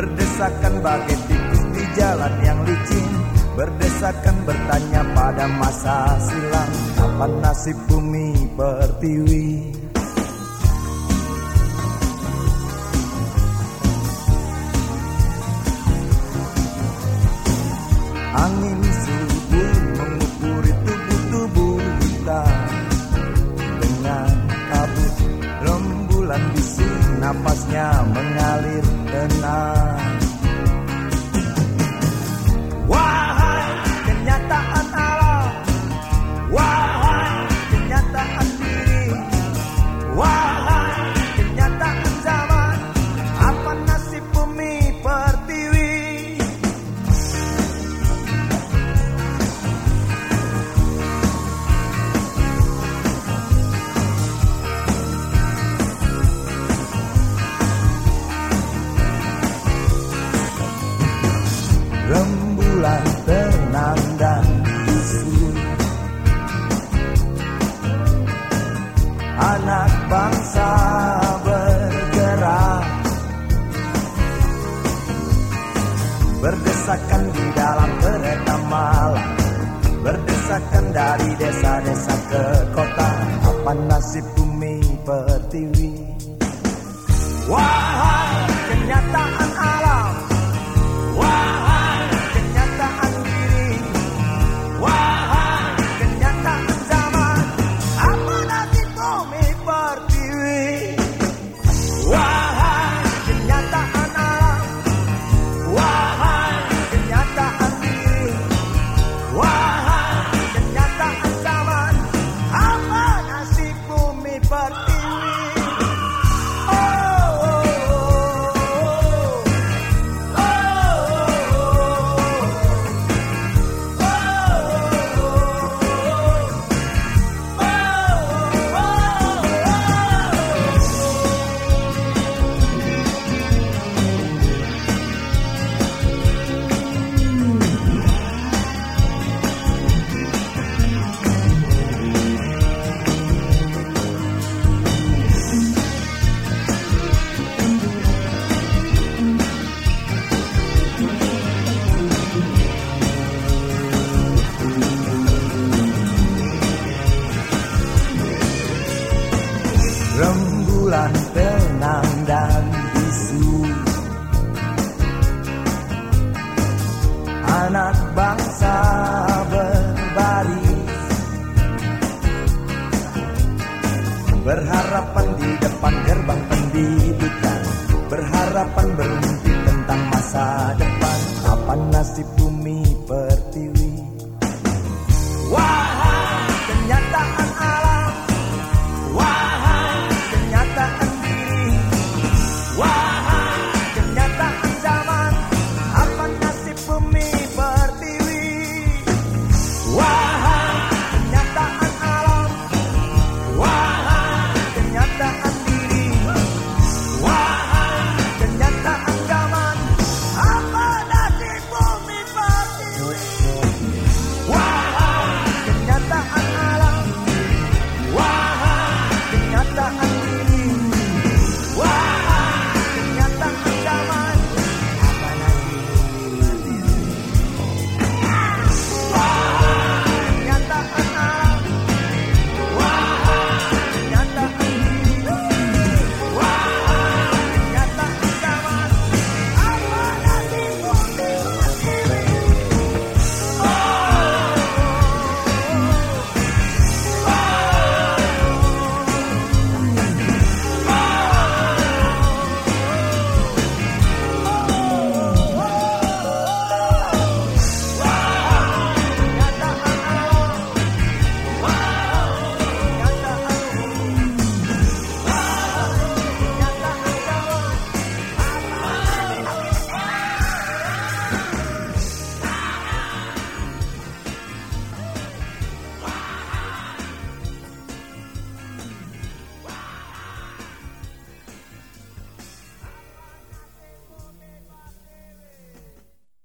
Berdesakan bagai tikus di jalan yang licin. Berdesakan bertanya pada masa silam. Kapan nasib bumi pertiwi? Angin subuh mengupuri tubuh-tubuh kita. Dengan kabut rembulan bising Napasnya mengalir tenang Wahai bangsa bergerak. Berdesakan di dalam kereta malam. Berdesakan dari desa-desa ke kota. Apa nasib bumi pertiwi? Wahai berharapan di depan gerbang pendidikan. Berharapan beruntung